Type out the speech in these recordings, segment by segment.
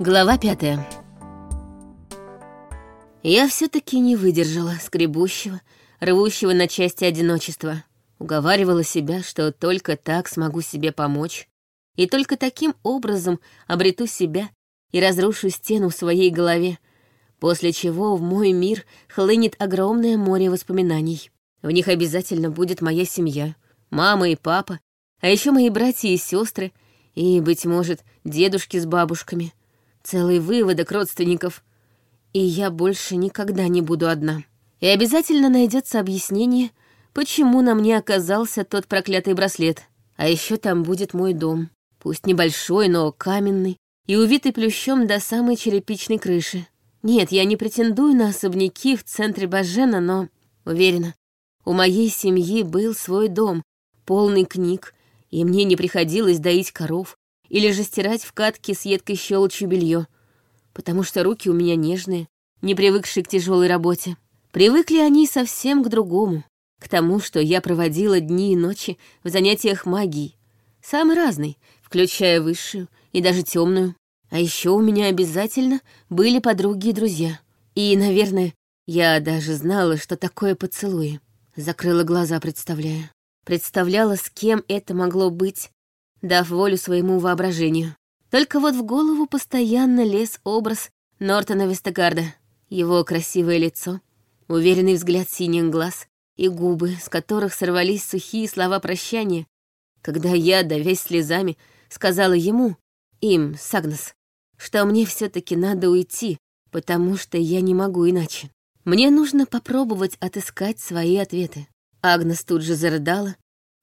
Глава пятая. Я все-таки не выдержала скребущего, рвущего на части одиночества. Уговаривала себя, что только так смогу себе помочь, и только таким образом обрету себя и разрушу стену в своей голове, после чего в мой мир хлынет огромное море воспоминаний. В них обязательно будет моя семья, мама и папа, а еще мои братья и сестры, и, быть может, дедушки с бабушками — Целый выводок родственников. И я больше никогда не буду одна. И обязательно найдется объяснение, почему на мне оказался тот проклятый браслет. А еще там будет мой дом. Пусть небольшой, но каменный и увитый плющом до самой черепичной крыши. Нет, я не претендую на особняки в центре Бажена, но, уверена, у моей семьи был свой дом, полный книг, и мне не приходилось доить коров, или же стирать в катке с едкой щелочью белье, потому что руки у меня нежные, не привыкшие к тяжелой работе. Привыкли они совсем к другому, к тому, что я проводила дни и ночи в занятиях магией, самой разной, включая высшую и даже темную. А еще у меня обязательно были подруги и друзья. И, наверное, я даже знала, что такое поцелуи. Закрыла глаза, представляя. Представляла, с кем это могло быть, дав волю своему воображению. Только вот в голову постоянно лез образ Нортона Вестегарда, его красивое лицо, уверенный взгляд синих глаз и губы, с которых сорвались сухие слова прощания, когда я, давясь слезами, сказала ему, им, Сагнес, что мне все таки надо уйти, потому что я не могу иначе. Мне нужно попробовать отыскать свои ответы. Агнес тут же зарыдала,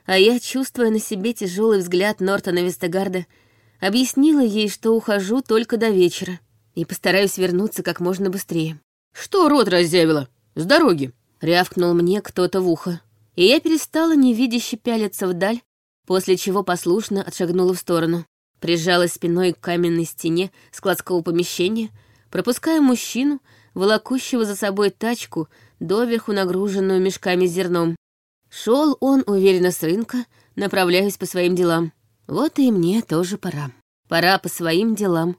а я, чувствуя на себе тяжелый взгляд Нортона Вестегарда, объяснила ей, что ухожу только до вечера и постараюсь вернуться как можно быстрее. «Что рот разъявила? С дороги!» — рявкнул мне кто-то в ухо. И я перестала невидяще пялиться вдаль, после чего послушно отшагнула в сторону. Прижалась спиной к каменной стене складского помещения, пропуская мужчину, волокущего за собой тачку, доверху нагруженную мешками с зерном. Шел он уверенно с рынка, направляясь по своим делам. Вот и мне тоже пора. Пора по своим делам,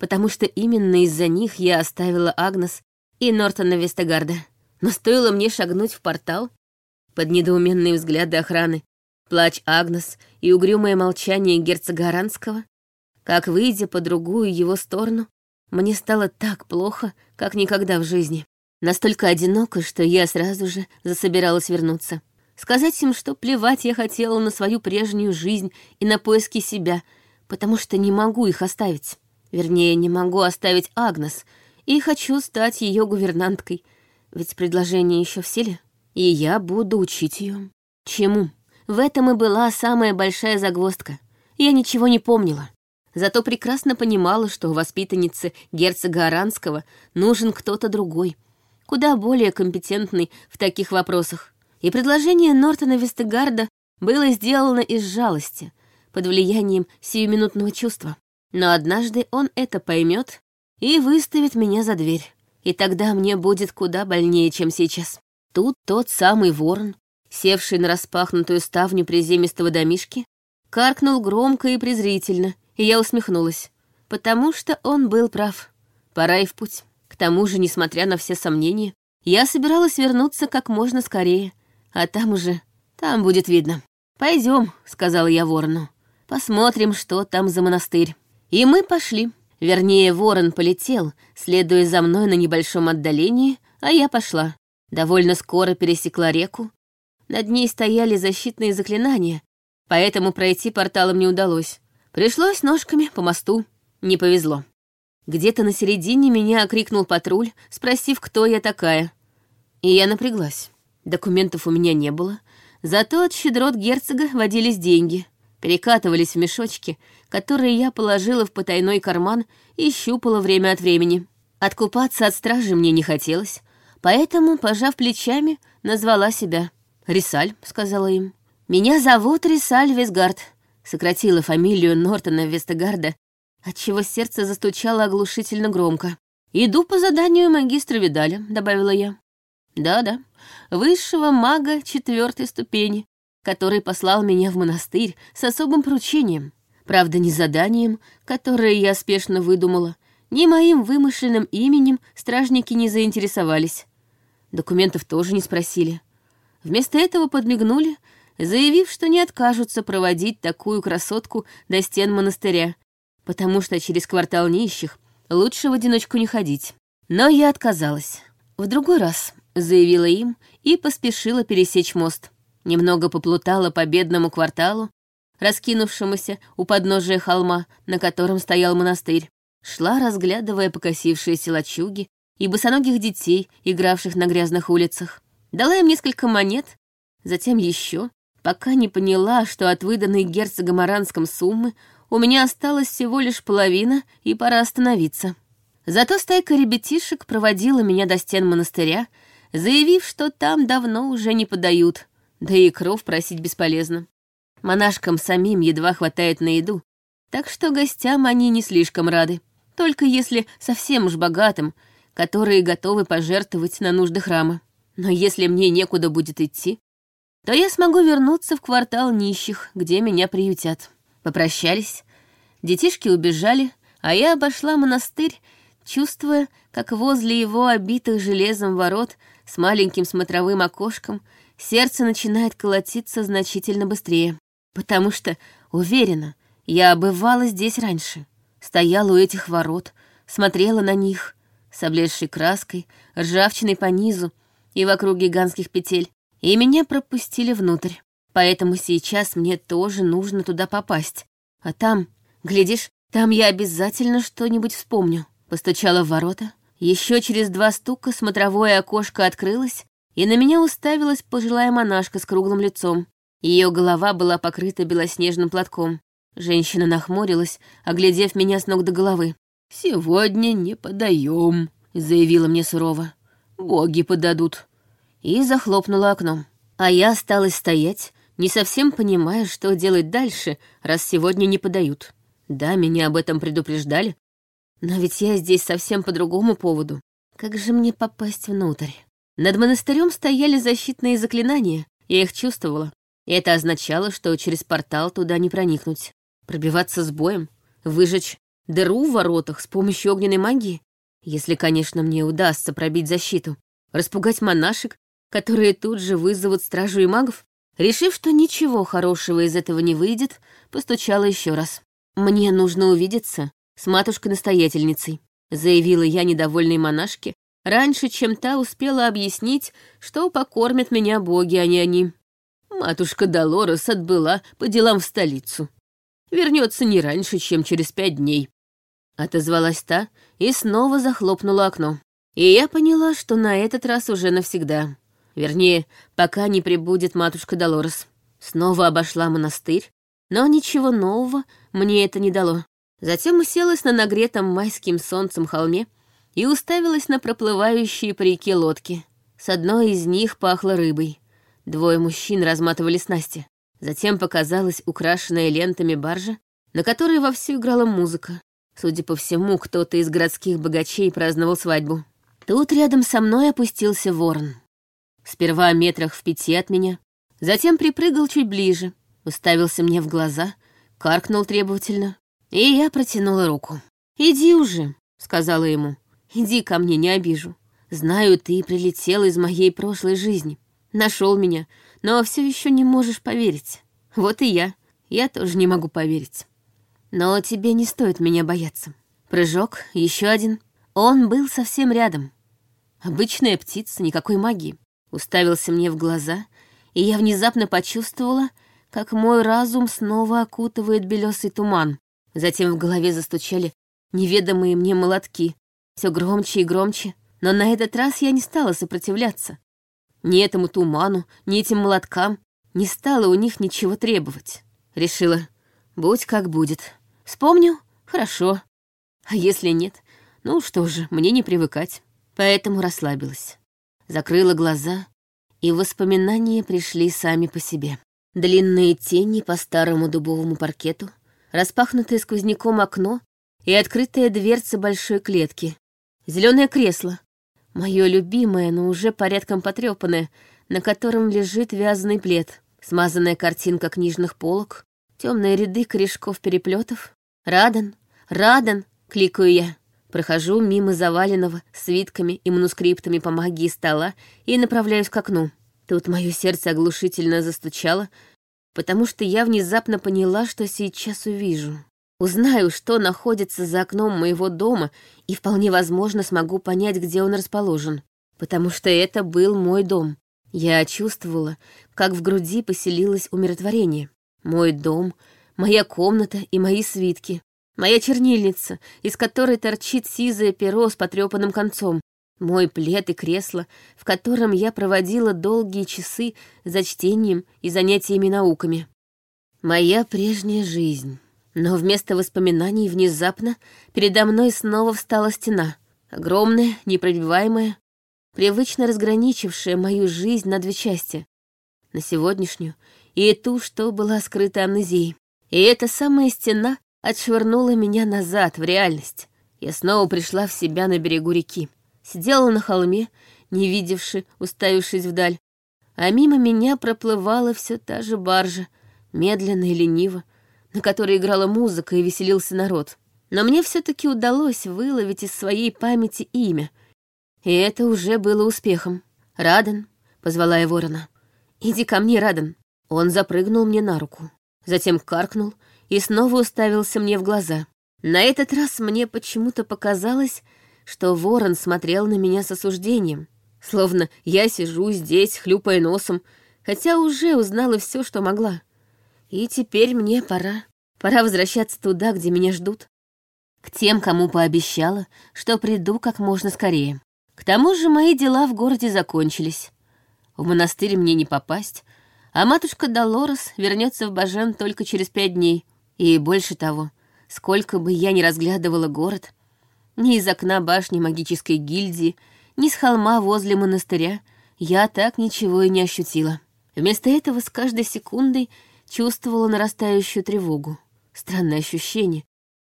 потому что именно из-за них я оставила Агнес и Нортона Вестегарда. Но стоило мне шагнуть в портал, под недоуменные взгляды охраны, плач Агнес и угрюмое молчание герцога Аранского, как, выйдя по другую его сторону, мне стало так плохо, как никогда в жизни. Настолько одиноко, что я сразу же засобиралась вернуться. Сказать им, что плевать я хотела на свою прежнюю жизнь и на поиски себя, потому что не могу их оставить. Вернее, не могу оставить Агнес, и хочу стать ее гувернанткой, ведь предложение еще в силе, и я буду учить ее. Чему? В этом и была самая большая загвоздка. Я ничего не помнила. Зато прекрасно понимала, что у воспитанницы герцога Аранского нужен кто-то другой, куда более компетентный в таких вопросах и предложение Нортона Вестегарда было сделано из жалости, под влиянием сиюминутного чувства. Но однажды он это поймет и выставит меня за дверь. И тогда мне будет куда больнее, чем сейчас. Тут тот самый ворон, севший на распахнутую ставню приземистого домишки, каркнул громко и презрительно, и я усмехнулась, потому что он был прав. Пора и в путь. К тому же, несмотря на все сомнения, я собиралась вернуться как можно скорее, а там уже, там будет видно. Пойдем, сказала я ворону. Посмотрим, что там за монастырь. И мы пошли. Вернее, ворон полетел, следуя за мной на небольшом отдалении, а я пошла. Довольно скоро пересекла реку. Над ней стояли защитные заклинания, поэтому пройти порталом не удалось. Пришлось ножками по мосту. Не повезло. Где-то на середине меня окрикнул патруль, спросив, кто я такая. И я напряглась. Документов у меня не было, зато от щедрот герцога водились деньги, перекатывались в мешочки, которые я положила в потайной карман и щупала время от времени. Откупаться от стражи мне не хотелось, поэтому, пожав плечами, назвала себя. «Рисаль», — сказала им. «Меня зовут Рисаль Весгард», — сократила фамилию Нортона Вестегарда, отчего сердце застучало оглушительно громко. «Иду по заданию магистра Видаля», — добавила я. Да-да, высшего мага четвертой ступени, который послал меня в монастырь с особым поручением. Правда, не заданием, которое я спешно выдумала, Ни моим вымышленным именем стражники не заинтересовались. Документов тоже не спросили. Вместо этого подмигнули, заявив, что не откажутся проводить такую красотку до стен монастыря, потому что через квартал нищих лучше в одиночку не ходить. Но я отказалась. В другой раз, заявила им и поспешила пересечь мост. Немного поплутала по бедному кварталу, раскинувшемуся у подножия холма, на котором стоял монастырь. Шла, разглядывая покосившиеся лачуги и босоногих детей, игравших на грязных улицах. Дала им несколько монет, затем еще, пока не поняла, что от выданной герцогом Аранском суммы у меня осталась всего лишь половина, и пора остановиться. Зато стайка ребятишек проводила меня до стен монастыря, заявив, что там давно уже не подают, да и кров просить бесполезно. Монашкам самим едва хватает на еду, так что гостям они не слишком рады, только если совсем уж богатым, которые готовы пожертвовать на нужды храма. Но если мне некуда будет идти, то я смогу вернуться в квартал нищих, где меня приютят. Попрощались, детишки убежали, а я обошла монастырь, чувствуя, как возле его обитых железом ворот с маленьким смотровым окошком сердце начинает колотиться значительно быстрее. Потому что, уверена, я бывала здесь раньше, стояла у этих ворот, смотрела на них, с облезшей краской, ржавчиной по низу и вокруг гигантских петель, и меня пропустили внутрь. Поэтому сейчас мне тоже нужно туда попасть. А там, глядишь, там я обязательно что-нибудь вспомню. Постучала в ворота. Еще через два стука смотровое окошко открылось, и на меня уставилась пожилая монашка с круглым лицом. Ее голова была покрыта белоснежным платком. Женщина нахмурилась, оглядев меня с ног до головы. «Сегодня не подаем», — заявила мне сурово. «Боги подадут». И захлопнула окном. А я осталась стоять, не совсем понимая, что делать дальше, раз сегодня не подают. Да, меня об этом предупреждали. Но ведь я здесь совсем по другому поводу. Как же мне попасть внутрь? Над монастырем стояли защитные заклинания, я их чувствовала. И это означало, что через портал туда не проникнуть. Пробиваться с боем, выжечь дыру в воротах с помощью огненной магии, если, конечно, мне удастся пробить защиту, распугать монашек, которые тут же вызовут стражу и магов. Решив, что ничего хорошего из этого не выйдет, постучала еще раз. «Мне нужно увидеться с матушкой-настоятельницей», заявила я недовольной монашке, раньше, чем та успела объяснить, что покормят меня боги, а не они. Матушка Долорес отбыла по делам в столицу. Вернется не раньше, чем через пять дней. Отозвалась та и снова захлопнула окно. И я поняла, что на этот раз уже навсегда. Вернее, пока не прибудет матушка Долорес. Снова обошла монастырь, но ничего нового мне это не дало. Затем уселась на нагретом майским солнцем холме и уставилась на проплывающие по реке лодки. С одной из них пахло рыбой. Двое мужчин разматывали снасти. Затем показалась украшенная лентами баржа, на которой вовсю играла музыка. Судя по всему, кто-то из городских богачей праздновал свадьбу. Тут рядом со мной опустился ворон. Сперва метрах в пяти от меня, затем припрыгал чуть ближе, уставился мне в глаза, каркнул требовательно, и я протянула руку. «Иди уже», — сказала ему. «Иди ко мне, не обижу. Знаю, ты прилетел из моей прошлой жизни. Нашел меня, но все еще не можешь поверить. Вот и я. Я тоже не могу поверить. Но тебе не стоит меня бояться. Прыжок, еще один. Он был совсем рядом. Обычная птица, никакой магии. Уставился мне в глаза, и я внезапно почувствовала, как мой разум снова окутывает белесый туман. Затем в голове застучали неведомые мне молотки. Все громче и громче. Но на этот раз я не стала сопротивляться. Ни этому туману, ни этим молоткам не стала у них ничего требовать. Решила, будь как будет. Вспомню? Хорошо. А если нет, ну что же, мне не привыкать. Поэтому расслабилась. Закрыла глаза, и воспоминания пришли сами по себе. Длинные тени по старому дубовому паркету, распахнутое сквозняком окно и открытая дверца большой клетки. Зеленое кресло, Мое любимое, но уже порядком потрепанное, на котором лежит вязаный плед, смазанная картинка книжных полок, темные ряды корешков переплетов. Радан, Радан, кликаю я. Прохожу мимо заваленного свитками и манускриптами по магии стола и направляюсь к окну. Тут мое сердце оглушительно застучало, потому что я внезапно поняла, что сейчас увижу. Узнаю, что находится за окном моего дома, и вполне возможно смогу понять, где он расположен, потому что это был мой дом. Я чувствовала, как в груди поселилось умиротворение. Мой дом, моя комната и мои свитки. Моя чернильница, из которой торчит сизое перо с потрепанным концом. Мой плед и кресло, в котором я проводила долгие часы за чтением и занятиями науками. Моя прежняя жизнь. Но вместо воспоминаний внезапно передо мной снова встала стена. Огромная, непробиваемая, привычно разграничившая мою жизнь на две части. На сегодняшнюю и ту, что была скрыта амнезией. И эта самая стена отшвырнула меня назад, в реальность. Я снова пришла в себя на берегу реки. Сидела на холме, не видевши, уставившись вдаль. А мимо меня проплывала все та же баржа, медленно и лениво, на которой играла музыка и веселился народ. Но мне все-таки удалось выловить из своей памяти имя. И это уже было успехом. «Радан», — позвала я ворона. «Иди ко мне, Радан». Он запрыгнул мне на руку. Затем каркнул и снова уставился мне в глаза. На этот раз мне почему-то показалось, что ворон смотрел на меня с осуждением. Словно я сижу здесь, хлюпая носом, хотя уже узнала все, что могла. И теперь мне пора. Пора возвращаться туда, где меня ждут. К тем, кому пообещала, что приду как можно скорее. К тому же мои дела в городе закончились. В монастырь мне не попасть, а матушка Долорес вернется в Бажен только через пять дней. И больше того, сколько бы я ни разглядывала город, ни из окна башни магической гильдии, ни с холма возле монастыря, я так ничего и не ощутила. Вместо этого с каждой секундой чувствовала нарастающую тревогу. Странное ощущение.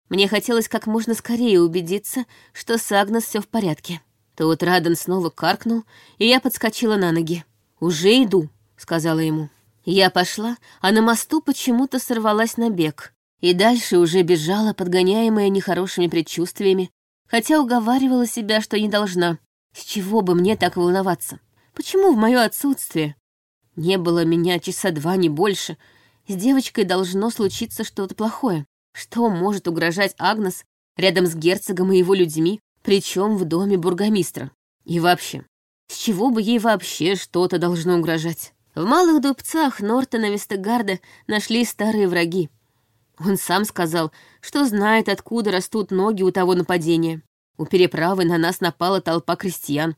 Мне хотелось как можно скорее убедиться, что с Агнес все в порядке. Тут Радан снова каркнул, и я подскочила на ноги. «Уже иду», — сказала ему. Я пошла, а на мосту почему-то сорвалась на бег. И дальше уже бежала, подгоняемая нехорошими предчувствиями, хотя уговаривала себя, что не должна. С чего бы мне так волноваться? Почему в мое отсутствие? Не было меня часа два, не больше, с девочкой должно случиться что-то плохое. Что может угрожать Агнес рядом с герцогом и его людьми, причем в доме бургомистра? И вообще, с чего бы ей вообще что-то должно угрожать? В малых дубцах Нортона Вестегарда нашли старые враги. Он сам сказал, что знает, откуда растут ноги у того нападения. У переправы на нас напала толпа крестьян.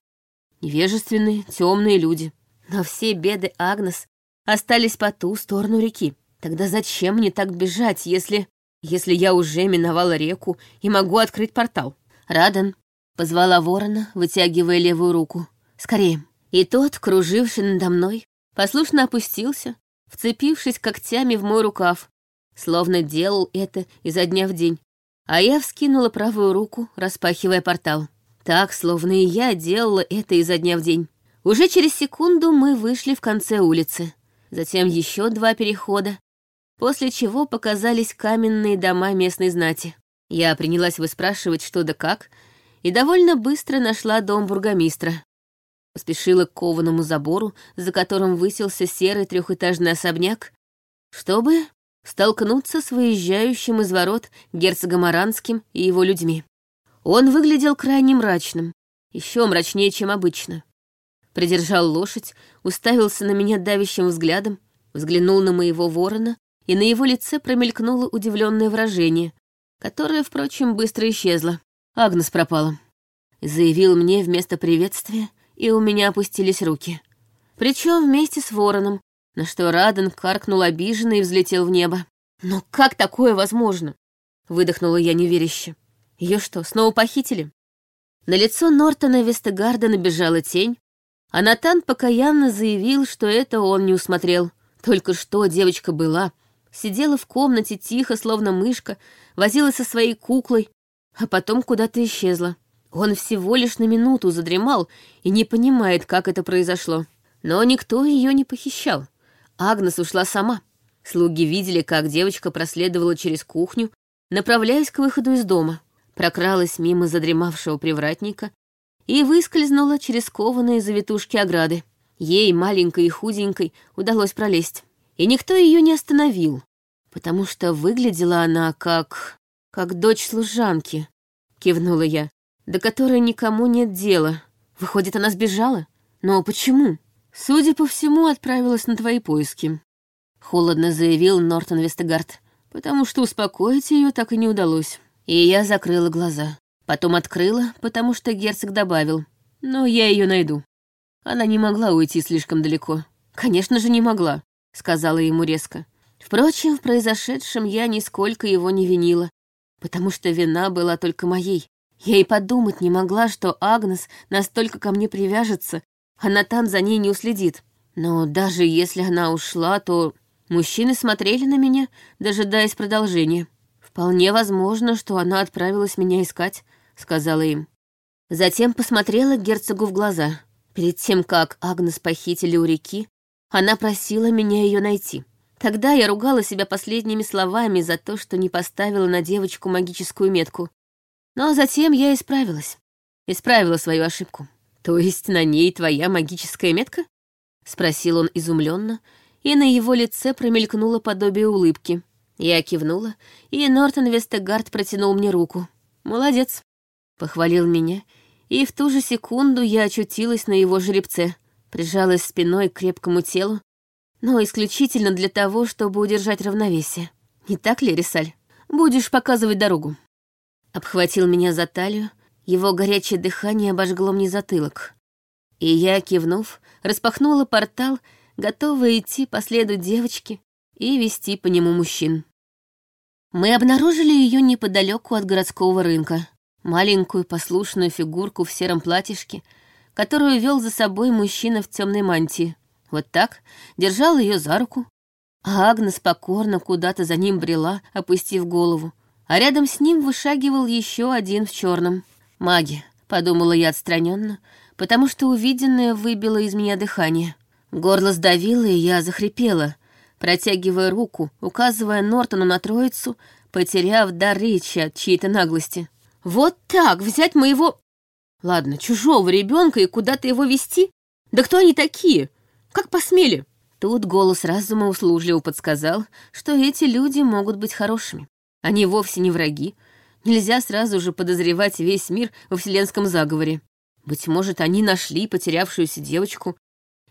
Невежественные, темные люди. Но все беды Агнес остались по ту сторону реки. Тогда зачем мне так бежать, если... Если я уже миновала реку и могу открыть портал? Радан позвала ворона, вытягивая левую руку. Скорее. И тот, круживший надо мной, послушно опустился, вцепившись когтями в мой рукав, словно делал это изо дня в день. А я вскинула правую руку, распахивая портал. Так, словно и я делала это изо дня в день. Уже через секунду мы вышли в конце улицы. Затем еще два перехода, после чего показались каменные дома местной знати. Я принялась выспрашивать, что да как, и довольно быстро нашла дом бургомистра. Поспешила к кованому забору, за которым высился серый трехэтажный особняк, чтобы столкнуться с выезжающим из ворот герцогом Аранским и его людьми. Он выглядел крайне мрачным, еще мрачнее, чем обычно. Придержал лошадь, уставился на меня давящим взглядом, взглянул на моего ворона и на его лице промелькнуло удивленное выражение, которое, впрочем, быстро исчезло. Агнес пропала. Заявил мне вместо приветствия, и у меня опустились руки. Причем вместе с вороном, на что Раден каркнул обиженно и взлетел в небо. «Но как такое возможно?» — выдохнула я неверяще. Ее что, снова похитили?» На лицо Нортона Вестегарда набежала тень, а Натан покаянно заявил, что это он не усмотрел. Только что девочка была, Сидела в комнате тихо, словно мышка, возилась со своей куклой, а потом куда-то исчезла. Он всего лишь на минуту задремал и не понимает, как это произошло. Но никто ее не похищал. Агнес ушла сама. Слуги видели, как девочка проследовала через кухню, направляясь к выходу из дома. прокралась мимо задремавшего привратника и выскользнула через кованые завитушки ограды. Ей, маленькой и худенькой, удалось пролезть. И никто ее не остановил, потому что выглядела она как... как дочь служанки, кивнула я, до которой никому нет дела. Выходит, она сбежала? Но почему? Судя по всему, отправилась на твои поиски. Холодно заявил Нортон Вестегард, потому что успокоить ее так и не удалось. И я закрыла глаза. Потом открыла, потому что герцог добавил. Но я ее найду. Она не могла уйти слишком далеко. Конечно же, не могла, сказала ему резко. Впрочем, в произошедшем я нисколько его не винила, потому что вина была только моей. Я и подумать не могла, что Агнес настолько ко мне привяжется, а Натан за ней не уследит. Но даже если она ушла, то мужчины смотрели на меня, дожидаясь продолжения. «Вполне возможно, что она отправилась меня искать», — сказала им. Затем посмотрела герцогу в глаза. Перед тем, как Агнес похитили у реки, она просила меня ее найти. Тогда я ругала себя последними словами за то, что не поставила на девочку магическую метку. Но затем я исправилась. Исправила свою ошибку. То есть на ней твоя магическая метка? Спросил он изумленно, и на его лице промелькнуло подобие улыбки. Я кивнула, и Нортон Вестегард протянул мне руку. «Молодец», — похвалил меня, и в ту же секунду я очутилась на его жеребце, прижалась спиной к крепкому телу, но исключительно для того, чтобы удержать равновесие. Не так ли, Рисаль? Будешь показывать дорогу обхватил меня за талию, его горячее дыхание обожгло мне затылок. И я, кивнув, распахнула портал, готовая идти по следу девочки и вести по нему мужчин. Мы обнаружили ее неподалеку от городского рынка, маленькую послушную фигурку в сером платьишке, которую вел за собой мужчина в темной мантии. Вот так, держал ее за руку, а Агнес покорно куда-то за ним брела, опустив голову, а рядом с ним вышагивал еще один в черном. «Маги», — подумала я отстраненно, потому что увиденное выбило из меня дыхание. Горло сдавило, и я захрипела, протягивая руку, указывая Нортону на троицу, потеряв дар речи от чьей-то наглости. «Вот так взять моего...» «Ладно, чужого ребенка и куда-то его вести? Да кто они такие? Как посмели?» Тут голос разума услужливо подсказал, что эти люди могут быть хорошими. Они вовсе не враги. Нельзя сразу же подозревать весь мир во вселенском заговоре. Быть может, они нашли потерявшуюся девочку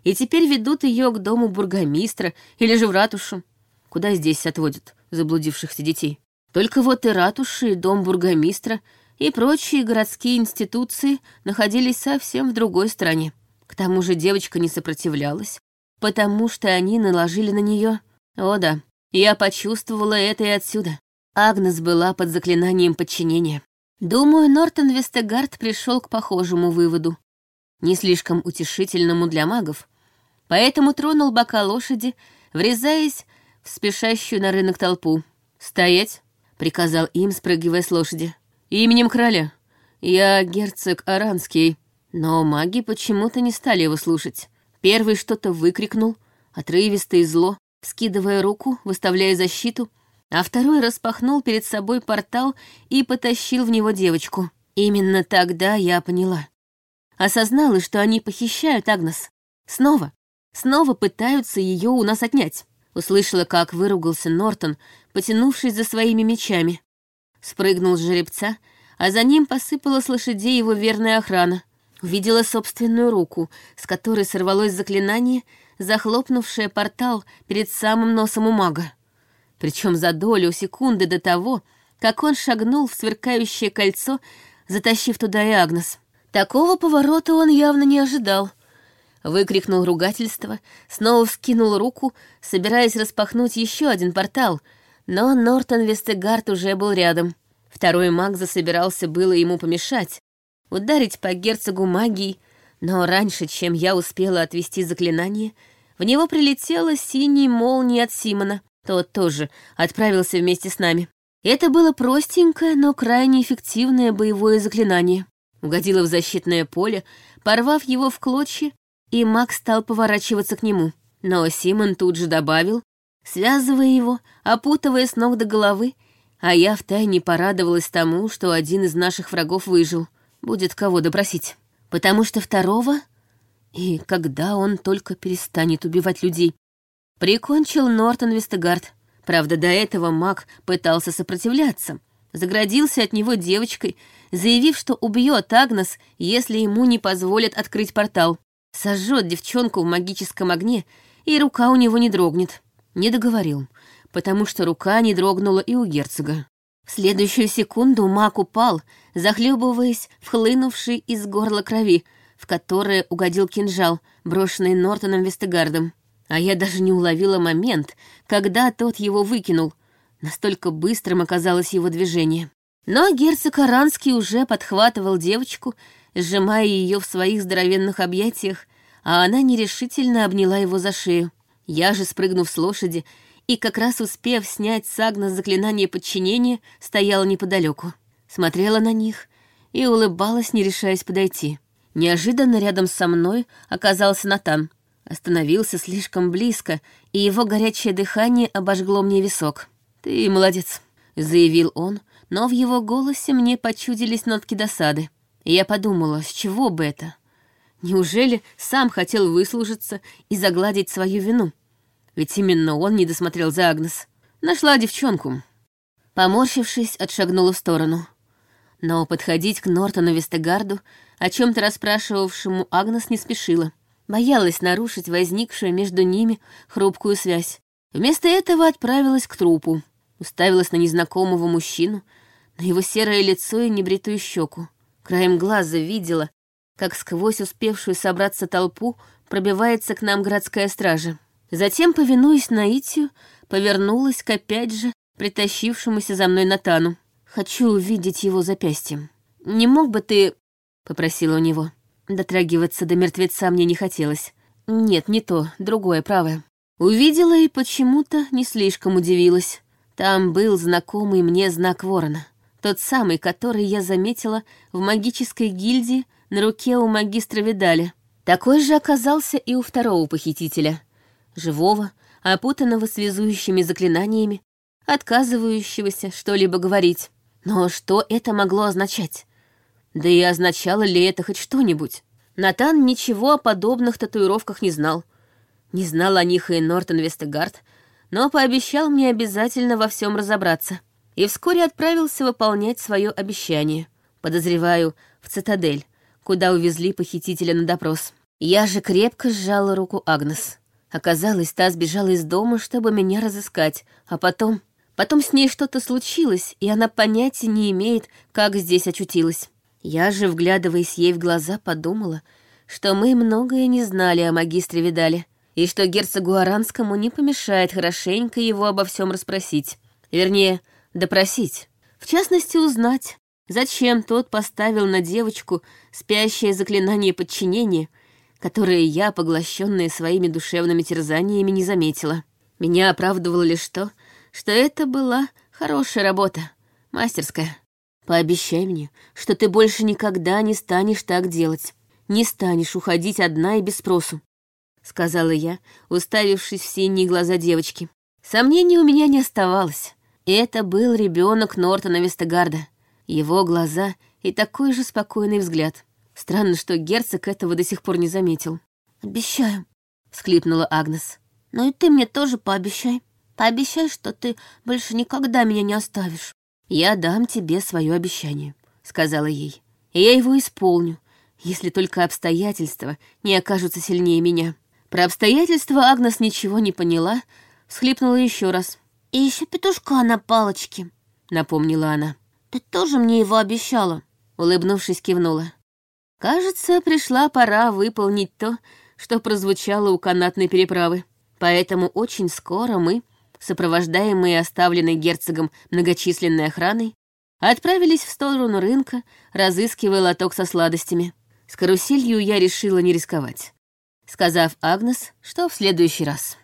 и теперь ведут ее к дому бургомистра или же в ратушу. Куда здесь отводят заблудившихся детей? Только вот и ратуши, и дом бургомистра, и прочие городские институции находились совсем в другой стране. К тому же девочка не сопротивлялась, потому что они наложили на нее. О да, я почувствовала это и отсюда. Агнес была под заклинанием подчинения. Думаю, Нортон Вестегард пришел к похожему выводу. Не слишком утешительному для магов. Поэтому тронул бока лошади, врезаясь в спешащую на рынок толпу. «Стоять!» — приказал им, спрыгивая с лошади. «Именем короля. Я герцог Аранский». Но маги почему-то не стали его слушать. Первый что-то выкрикнул, отрывисто и зло, скидывая руку, выставляя защиту — а второй распахнул перед собой портал и потащил в него девочку. Именно тогда я поняла. Осознала, что они похищают Агнес. Снова. Снова пытаются ее у нас отнять. Услышала, как выругался Нортон, потянувшись за своими мечами. Спрыгнул с жеребца, а за ним посыпала с лошадей его верная охрана. Увидела собственную руку, с которой сорвалось заклинание, захлопнувшее портал перед самым носом у мага причем за долю секунды до того, как он шагнул в сверкающее кольцо, затащив туда и Агнес. Такого поворота он явно не ожидал. Выкрикнул ругательство, снова вскинул руку, собираясь распахнуть еще один портал, но Нортон Вестегард уже был рядом. Второй маг засобирался было ему помешать, ударить по герцогу магией, но раньше, чем я успела отвести заклинание, в него прилетела синий молния от Симона, тот тоже отправился вместе с нами. Это было простенькое, но крайне эффективное боевое заклинание. Угодило в защитное поле, порвав его в клочья, и маг стал поворачиваться к нему. Но Симон тут же добавил, связывая его, опутывая с ног до головы, А я втайне порадовалась тому, что один из наших врагов выжил. Будет кого допросить. Потому что второго... И когда он только перестанет убивать людей? Прикончил Нортон Вестегард. Правда, до этого маг пытался сопротивляться. Заградился от него девочкой, заявив, что убьет Агнес, если ему не позволят открыть портал. Сожжет девчонку в магическом огне, и рука у него не дрогнет. Не договорил, потому что рука не дрогнула и у герцога. В следующую секунду маг упал, захлебываясь в хлынувшей из горла крови, в которое угодил кинжал, брошенный Нортоном Вестегардом. А я даже не уловила момент, когда тот его выкинул. Настолько быстрым оказалось его движение. Но герцог Аранский уже подхватывал девочку, сжимая ее в своих здоровенных объятиях, а она нерешительно обняла его за шею. Я же, спрыгнув с лошади и как раз успев снять с Агна заклинание подчинения, стояла неподалеку, смотрела на них и улыбалась, не решаясь подойти. Неожиданно рядом со мной оказался Натан. Остановился слишком близко, и его горячее дыхание обожгло мне висок. «Ты молодец», — заявил он, но в его голосе мне почудились нотки досады. Я подумала, с чего бы это? Неужели сам хотел выслужиться и загладить свою вину? Ведь именно он не досмотрел за Агнес. Нашла девчонку. Поморщившись, отшагнула в сторону. Но подходить к Нортону Вестегарду, о чем то расспрашивавшему Агнес, не спешила. Боялась нарушить возникшую между ними хрупкую связь. Вместо этого отправилась к трупу. Уставилась на незнакомого мужчину, на его серое лицо и небритую щеку. Краем глаза видела, как сквозь успевшую собраться толпу пробивается к нам городская стража. Затем, повинуясь наитию, повернулась к опять же притащившемуся за мной Натану. «Хочу увидеть его запястьем. Не мог бы ты...» — попросила у него. Дотрагиваться до мертвеца мне не хотелось. Нет, не то, другое, правое. Увидела и почему-то не слишком удивилась. Там был знакомый мне знак ворона. Тот самый, который я заметила в магической гильдии на руке у магистра Видали. Такой же оказался и у второго похитителя — живого, опутанного связующими заклинаниями, отказывающегося что-либо говорить. Но что это могло означать? Да и означало ли это хоть что-нибудь? Натан ничего о подобных татуировках не знал. Не знал о них и Нортон Вестегард, но пообещал мне обязательно во всем разобраться. И вскоре отправился выполнять свое обещание. Подозреваю, в цитадель, куда увезли похитителя на допрос. Я же крепко сжала руку Агнес. Оказалось, та сбежала из дома, чтобы меня разыскать, а потом... Потом с ней что-то случилось, и она понятия не имеет, как здесь очутилась. Я же, вглядываясь ей в глаза, подумала, что мы многое не знали о магистре Видале, и что герцогу Аранскому не помешает хорошенько его обо всем расспросить. Вернее, допросить. В частности, узнать, зачем тот поставил на девочку спящее заклинание подчинения — которые я, поглощенная своими душевными терзаниями, не заметила. Меня оправдывало лишь то, что это была хорошая работа, мастерская. Пообещай мне, что ты больше никогда не станешь так делать, не станешь уходить одна и без спросу, — сказала я, уставившись в синие глаза девочки. Сомнений у меня не оставалось. Это был ребенок Нортона Вестегарда, его глаза и такой же спокойный взгляд — Странно, что герцог этого до сих пор не заметил. «Обещаю», — всхлипнула Агнес. «Но и ты мне тоже пообещай. Пообещай, что ты больше никогда меня не оставишь». «Я дам тебе свое обещание», — сказала ей. «И я его исполню, если только обстоятельства не окажутся сильнее меня». Про обстоятельства Агнес ничего не поняла, всхлипнула еще раз. «И еще петушка на палочке», — напомнила она. «Ты тоже мне его обещала?» Улыбнувшись, кивнула. Кажется, пришла пора выполнить то, что прозвучало у канатной переправы. Поэтому очень скоро мы, сопровождаемые оставленной герцогом многочисленной охраной, отправились в сторону рынка, разыскивая лоток со сладостями. С каруселью я решила не рисковать, сказав Агнес, что в следующий раз.